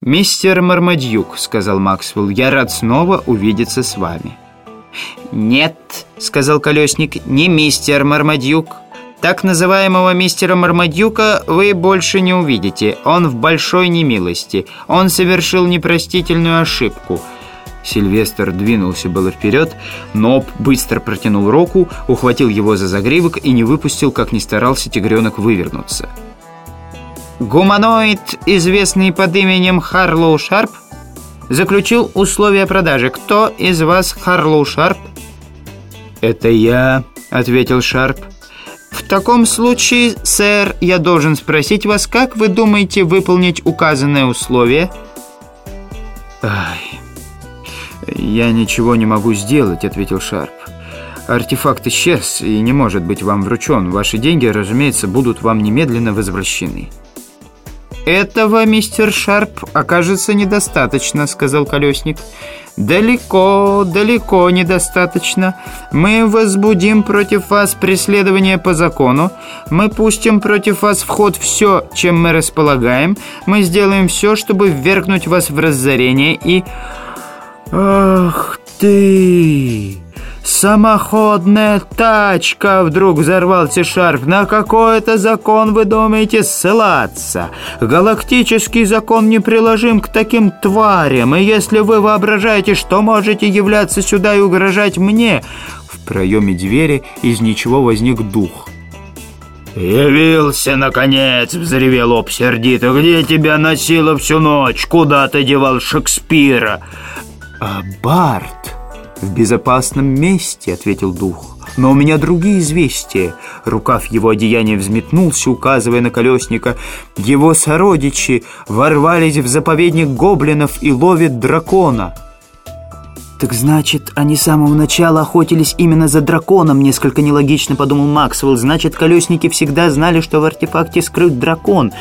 «Мистер Мармадьюк», — сказал Максвелл, — «я рад снова увидеться с вами». «Нет», — сказал Колесник, — «не мистер Мармадьюк. Так называемого мистера Мармадьюка вы больше не увидите. Он в большой немилости. Он совершил непростительную ошибку». Сильвестр двинулся было вперед, но быстро протянул руку, ухватил его за загривок и не выпустил, как ни старался тигренок вывернуться. Гуманоид, известный под именем Харлоу Шарп, заключил условия продажи. Кто из вас Харлоу Шарп? «Это я», — ответил Шарп. «В таком случае, сэр, я должен спросить вас, как вы думаете выполнить указанное условие?» «Ай, я ничего не могу сделать», — ответил Шарп. «Артефакт исчез и не может быть вам вручен. Ваши деньги, разумеется, будут вам немедленно возвращены». «Этого, мистер Шарп, окажется недостаточно», — сказал Колесник. «Далеко, далеко недостаточно. Мы возбудим против вас преследование по закону. Мы пустим против вас в ход все, чем мы располагаем. Мы сделаем все, чтобы ввергнуть вас в разорение и...» «Ах ты!» «Самоходная тачка!» — вдруг взорвался Шарф. «На какой это закон вы думаете ссылаться? Галактический закон неприложим к таким тварям, и если вы воображаете, что можете являться сюда и угрожать мне...» В проеме двери из ничего возник дух. «Явился, наконец!» — взревел Об сердито. «Где тебя носило всю ночь? Куда ты девал Шекспира?» «А Барт!» «В безопасном месте», — ответил дух. «Но у меня другие известия». Рукав его одеяния взметнулся, указывая на колесника. «Его сородичи ворвались в заповедник гоблинов и ловят дракона». «Так значит, они с самого начала охотились именно за драконом», несколько нелогично подумал Максвелл. «Значит, колесники всегда знали, что в артефакте скрыт дракон».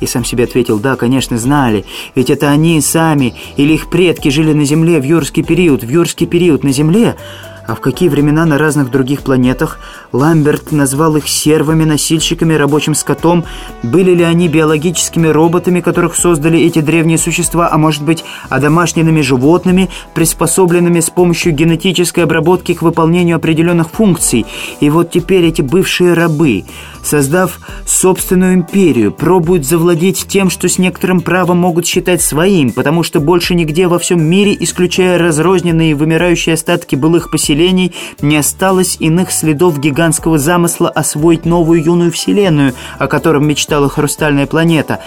И сам себе ответил, «Да, конечно, знали. Ведь это они сами или их предки жили на Земле в юрский период. В юрский период на Земле...» А в какие времена на разных других планетах Ламберт назвал их сервами, носильщиками, рабочим скотом? Были ли они биологическими роботами, которых создали эти древние существа, а может быть, одомашненными животными, приспособленными с помощью генетической обработки к выполнению определенных функций? И вот теперь эти бывшие рабы, создав собственную империю, пробуют завладеть тем, что с некоторым правом могут считать своим, потому что больше нигде во всем мире, исключая разрозненные и вымирающие остатки былых поселений, поселений не осталось иных следов гигантского замысла освоить новую юную вселенную, о котором мечтала хрустальная планета.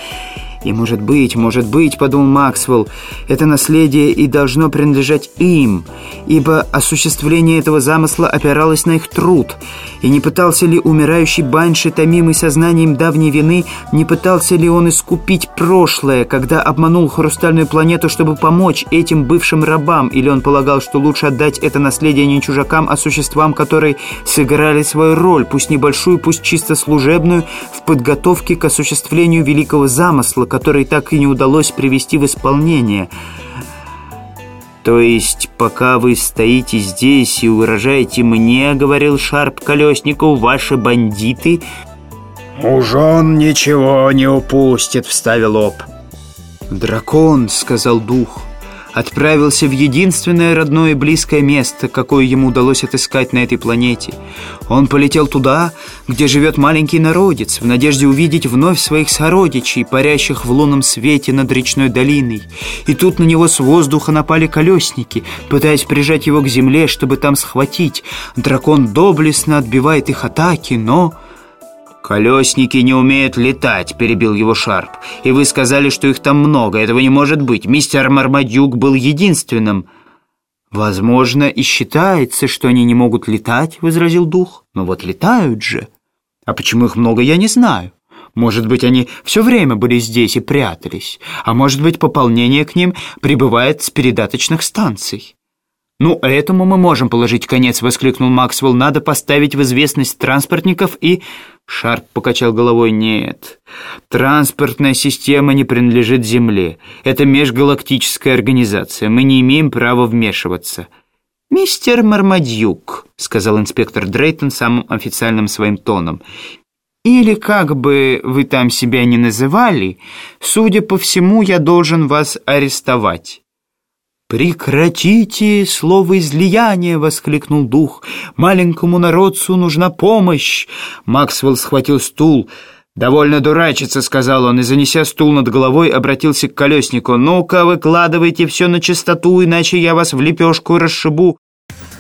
И может быть, может быть, подумал Максвелл, это наследие и должно принадлежать им, ибо осуществление этого замысла опиралось на их труд. И не пытался ли умирающий Банши, томимый сознанием давней вины, не пытался ли он искупить прошлое, когда обманул хрустальную планету, чтобы помочь этим бывшим рабам, или он полагал, что лучше отдать это наследие не чужакам, а существам, которые сыграли свою роль, пусть небольшую, пусть чисто служебную, в подготовке к осуществлению великого замысла, который так и не удалось привести в исполнение. «То есть, пока вы стоите здесь и угрожаете мне, — говорил Шарп Колеснику, — ваши бандиты...» «Уж он ничего не упустит», — вставил Об. «Дракон», — сказал дух, — отправился в единственное родное и близкое место, какое ему удалось отыскать на этой планете. Он полетел туда, где живет маленький народец, в надежде увидеть вновь своих сородичей, парящих в лунном свете над речной долиной. И тут на него с воздуха напали колесники, пытаясь прижать его к земле, чтобы там схватить. Дракон доблестно отбивает их атаки, но... «Колесники не умеют летать», — перебил его Шарп. «И вы сказали, что их там много. Этого не может быть. Мистер Мармадюк был единственным». «Возможно, и считается, что они не могут летать», — возразил дух. «Но вот летают же. А почему их много, я не знаю. Может быть, они все время были здесь и прятались. А может быть, пополнение к ним прибывает с передаточных станций». «Ну, этому мы можем положить конец», — воскликнул Максвелл. «Надо поставить в известность транспортников и...» Шарп покачал головой. «Нет, транспортная система не принадлежит Земле. Это межгалактическая организация. Мы не имеем права вмешиваться». «Мистер Мармадюк», — сказал инспектор Дрейтон самым официальным своим тоном, или как бы вы там себя ни называли, судя по всему, я должен вас арестовать». «Прекратите слово излияния!» — воскликнул дух. «Маленькому народцу нужна помощь!» Максвелл схватил стул. «Довольно дурачиться», — сказал он, и, занеся стул над головой, обратился к колеснику. «Ну-ка, выкладывайте все на чистоту, иначе я вас в лепешку расшибу».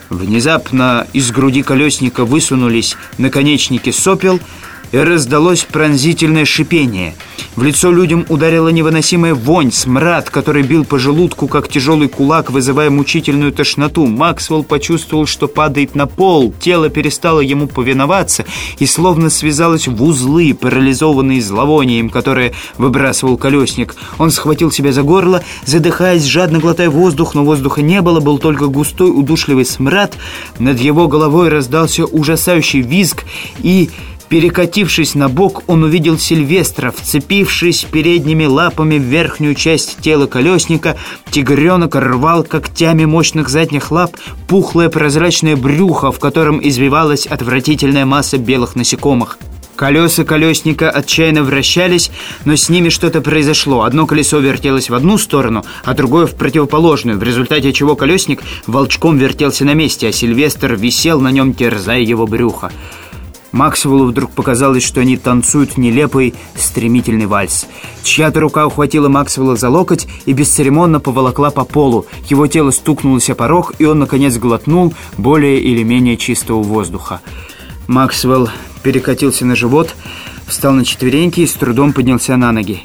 Внезапно из груди колесника высунулись наконечники сопел — и раздалось пронзительное шипение. В лицо людям ударила невыносимая вонь, смрад, который бил по желудку, как тяжелый кулак, вызывая мучительную тошноту. Максвелл почувствовал, что падает на пол, тело перестало ему повиноваться и словно связалось в узлы, парализованные зловонием, которое выбрасывал колесник. Он схватил себя за горло, задыхаясь, жадно глотая воздух, но воздуха не было, был только густой удушливый смрад. Над его головой раздался ужасающий визг и... Перекатившись на бок, он увидел Сильвестра, вцепившись передними лапами в верхнюю часть тела колесника. Тигренок рвал когтями мощных задних лап пухлое прозрачное брюхо, в котором извивалась отвратительная масса белых насекомых. Колеса колесника отчаянно вращались, но с ними что-то произошло. Одно колесо вертелось в одну сторону, а другое в противоположную, в результате чего колесник волчком вертелся на месте, а Сильвестр висел на нем, терзая его брюхо. Максвеллу вдруг показалось, что они танцуют нелепый, стремительный вальс. Чья-то рука ухватила Максвелла за локоть и бесцеремонно поволокла по полу. Его тело стукнулось о порог, и он, наконец, глотнул более или менее чистого воздуха. Максвелл перекатился на живот, встал на четвереньки и с трудом поднялся на ноги.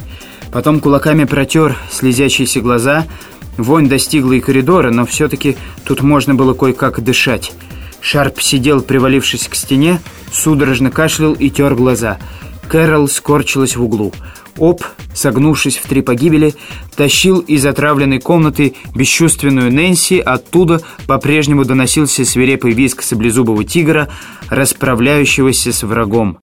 Потом кулаками протер слезящиеся глаза. Вонь достигла и коридора, но все-таки тут можно было кое-как дышать. Шарп сидел, привалившись к стене, судорожно кашлял и тер глаза. Кэрол скорчилась в углу. Оп, согнувшись в три погибели, тащил из отравленной комнаты бесчувственную Нэнси, оттуда по-прежнему доносился свирепый визг саблезубого тигра, расправляющегося с врагом.